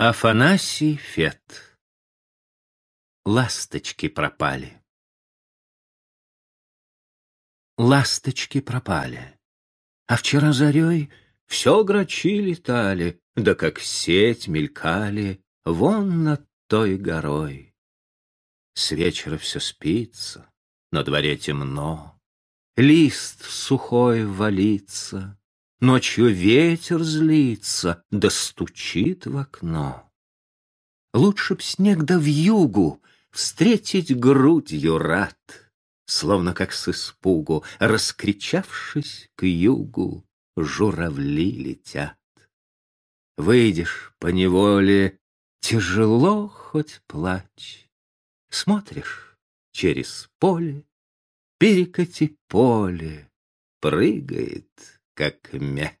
Афанасий Фет. Ласточки пропали. Ласточки пропали, а вчера зарей все грачи летали, да как сеть мелькали вон над той горой. С вечера все спится, на дворе темно, лист сухой валится, Ночью ветер злится, да стучит в окно. Лучше б снег да вьюгу встретить грудью рад, Словно как с испугу, раскричавшись к югу, журавли летят. Выйдешь по неволе, тяжело хоть плачь. Смотришь через поле, перекати поле, прыгает как мя.